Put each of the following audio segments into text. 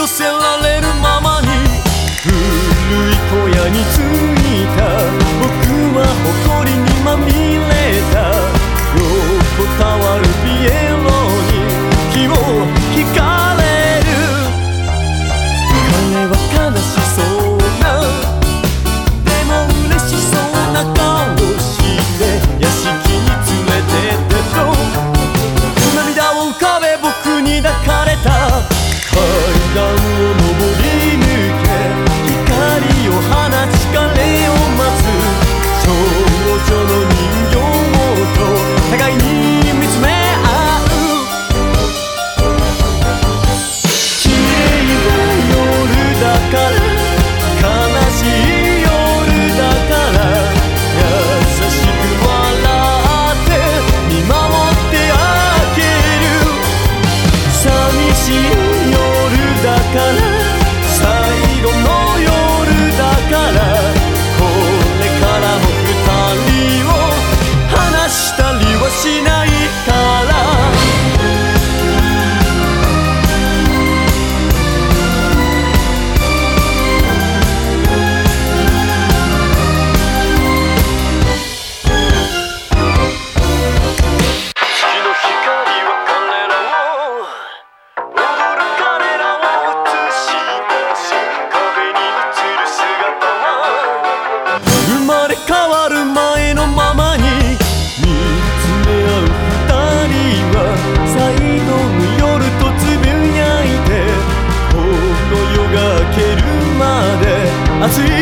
寄せられるままに古い小屋に着いた。僕は誇りにまみれ段を登り抜け光を放ち彼を待つ少女の人形と互いに見つめ合う綺麗な夜だから悲しい夜だから優しく笑って見回ってあげる寂しい gonna see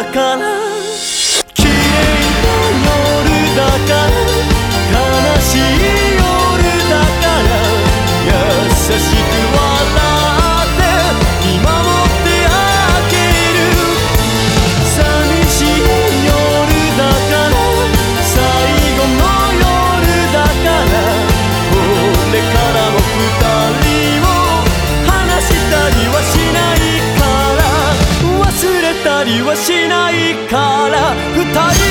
だから綺麗な夜だから悲しい夜だから優しく笑って見守ってあげる寂しい夜だから最後の夜だからこれからも二人を話したりはしないから。忘れたりはしない。二人